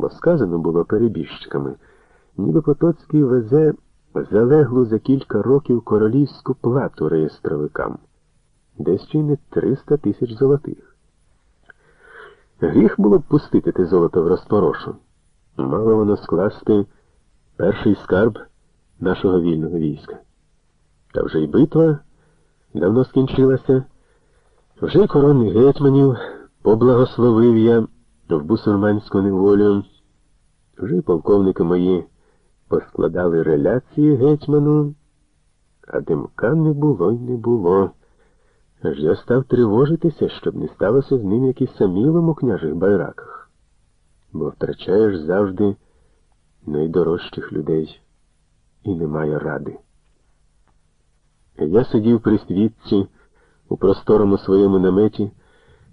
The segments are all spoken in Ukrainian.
бо сказано було перебіжчиками, ніби Потоцький везе залеглу за кілька років королівську плату реєстровикам, десь чи не 300 тисяч золотих. Гріх було б пустити те золото в розпорошу. Мало воно скласти перший скарб нашого вільного війська. Та вже й битва давно скінчилася, вже й коронних гетьманів поблагословив я в бусурманську неволю, вже полковники мої поскладали реляції гетьману, а димка не було й не було. Аж я став тривожитися, щоб не сталося з ним якийсь самілом у княжих байраках, бо втрачаєш завжди найдорожчих людей і немає ради. Я сидів при світці у просторому своєму наметі,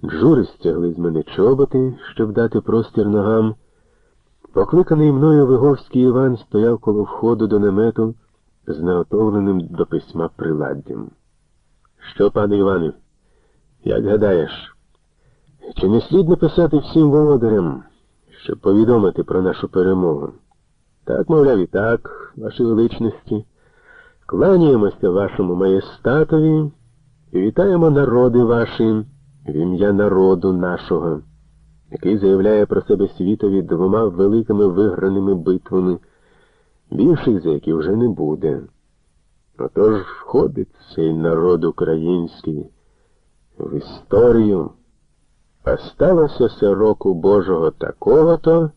джури стягли з мене чоботи, щоб дати простір ногам. Покликаний мною Виговський Іван стояв коло входу до намету з наготовленим до письма приладдям. Що, пане Іване, як гадаєш, чи не слід написати всім володарям, щоб повідомити про нашу перемогу? Так, мовляв, і так, ваші величності, кланяємося вашому маєстатові і вітаємо народи ваші в ім'я народу нашого, який заявляє про себе світові двома великими виграними битвами, більших за які вже не буде. Отож входить цей народ український в історію, а сталося се року Божого такого-то,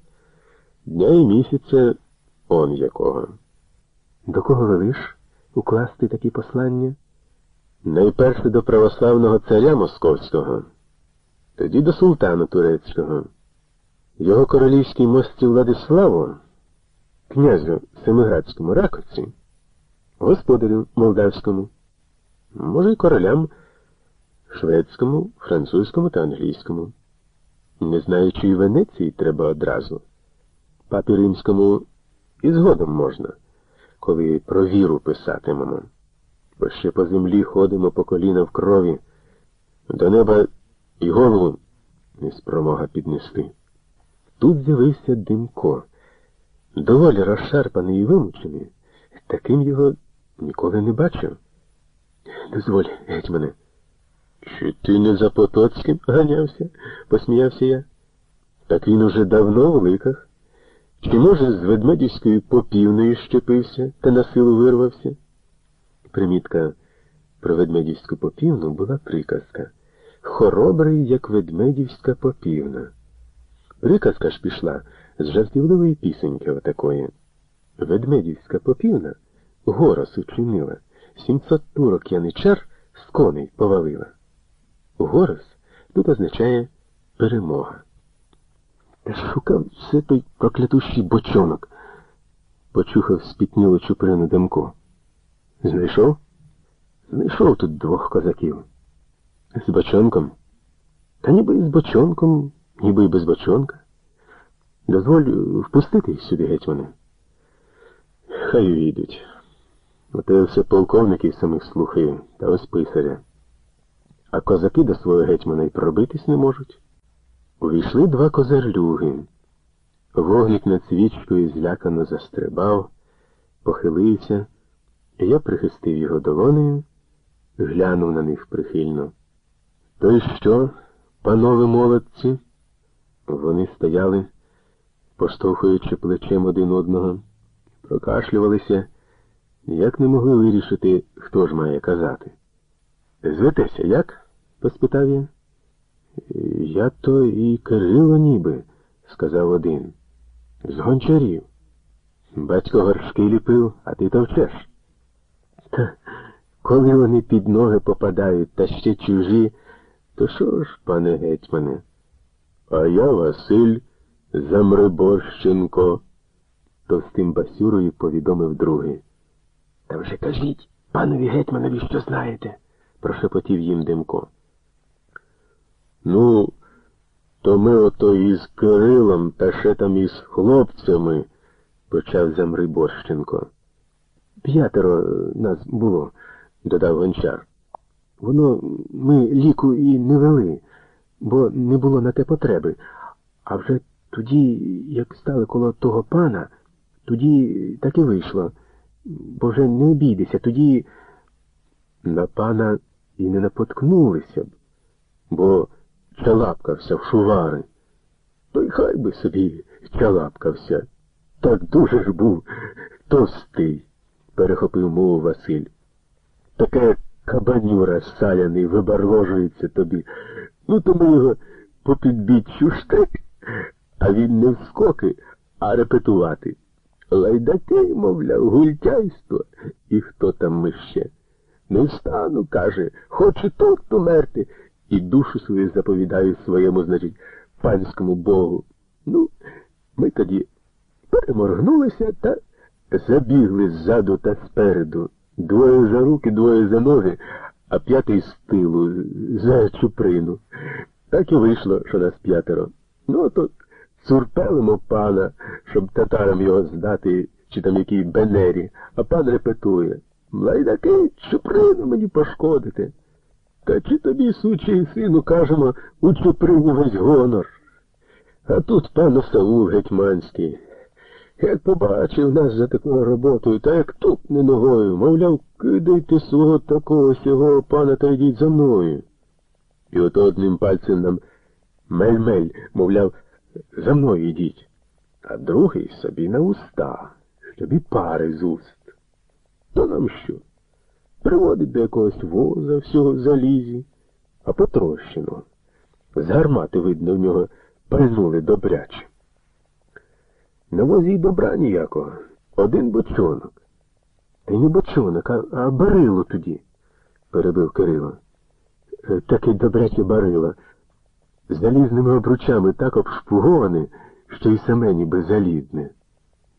дня і місяця он якого. До кого велиш укласти такі послання? Найперше до православного царя Московського, тоді до султана турецького, його королівській мості Владиславу, князю Семиградському Раковці, господарю молдавському, може, й королям шведському, французькому та англійському. Не знаючи і Венеції треба одразу. Папі римському і згодом можна, коли про віру писатимемо. Бо ще по землі ходимо по коліна в крові, до неба і голову не спромога піднести. Тут з'явився Димко, доволі розшарпаний і вимучений, таким його ніколи не бачив. Дозволь, гетьмане. Чи ти не за Потоцьким ганявся? посміявся я. Так він уже давно в ликах. Чи, може, з ведмедівською попівною щепився та на силу вирвався? Примітка про ведмедівську попівну була приказка. Хоробрий, як ведмедівська попівна. Приказка ж пішла з жартівливої пісеньки отакої. Ведмедівська попівна горос учинила, сімсот турок яничар з коней повалила. Горос тут означає перемога. Та шукав все той проклятущий бочонок, почухав спітнілу чуприну Демко. Знайшов? Знайшов тут двох козаків. З бочонком? Та ніби і з бочонком, ніби і без бочонка. Дозволь впустити їх сюди, гетьмане. Хай увійдуть. Оте все полковників самих слухаю, та ось писаря. А козаки до свого гетьмана й пробитись не можуть. Увійшли два козарлюги. Вогник над свічкою злякано застрибав, похилився, і я прихистив його долонею, глянув на них прихильно. То й що, панове молодці? Вони стояли, поштовхуючи плечем один одного, прокашлювалися, ніяк не могли вирішити, хто ж має казати. Зветеся як? поспитав я. Я то і Кирило ніби, сказав один. З гончарів. Батько горшки ліпив, а ти товчеш. Та коли вони під ноги попадають та ще чужі, то що ж, пане гетьмане? А я Василь Замриборщенко, товстим басюрою повідомив другий. Та вже кажіть, панові гетьманові, що знаєте, прошепотів їм Димко. Ну, то ми ото із Кирилом та ще там із хлопцями, почав Замриборщенко. П'ятеро нас було, додав гончар. Воно ми ліку і не вели, бо не було на те потреби. А вже Тоді, як стали коло того пана, тоді так і вийшло. Бо вже не обійдеся, тоді На пана і не напоткнулися б, бо чалапкався в шувари. То й хай би собі чалапкався. Так дуже ж був товстий, перехопив мову Василь. Таке кабанюра саляний вибарложується тобі. Ну, то ми його по підбіччю штек, а він не в скоки, а репетувати. Лайдаки, мовляв, гультяйство. І хто там ми ще? Не встану, каже, хочу тут померти. І душу свою заповідаю своєму, значить, панському Богу. Ну, ми тоді переморгнулися та забігли ззаду та спереду. Двоє за руки, двоє за ноги, а п'ятий з тилу, за чуприну. Так і вийшло, що нас п'ятеро. Ну, то цурпелимо пана, щоб татарам його здати, чи там якій бенері, а пан репетує. Лайдаки, чуприну мені пошкодити. Та чи тобі, сучий сину, кажемо, у чуприні весь гонор. А тут пан Саул гетьманський. Як побачив нас за такою роботою, та як тупне ногою, мовляв, кидайте свого такого сього пана та йдіть за мною. І ото одним пальцем нам мель-мель, мовляв, за мною йдіть, а другий собі на уста, щоб і пари з уст. То нам що? Приводить до якогось воза всього в залізі, а потрощеного. З гармати, видно, в нього пальнули добряче. На возі й добра ніякого. Один бочонок. Та не бочонок, а, а барило тоді, перебив Кирило. Е, Таке добряче барило. Залізними обручами так обшпуговане, що й саме ніби залізне.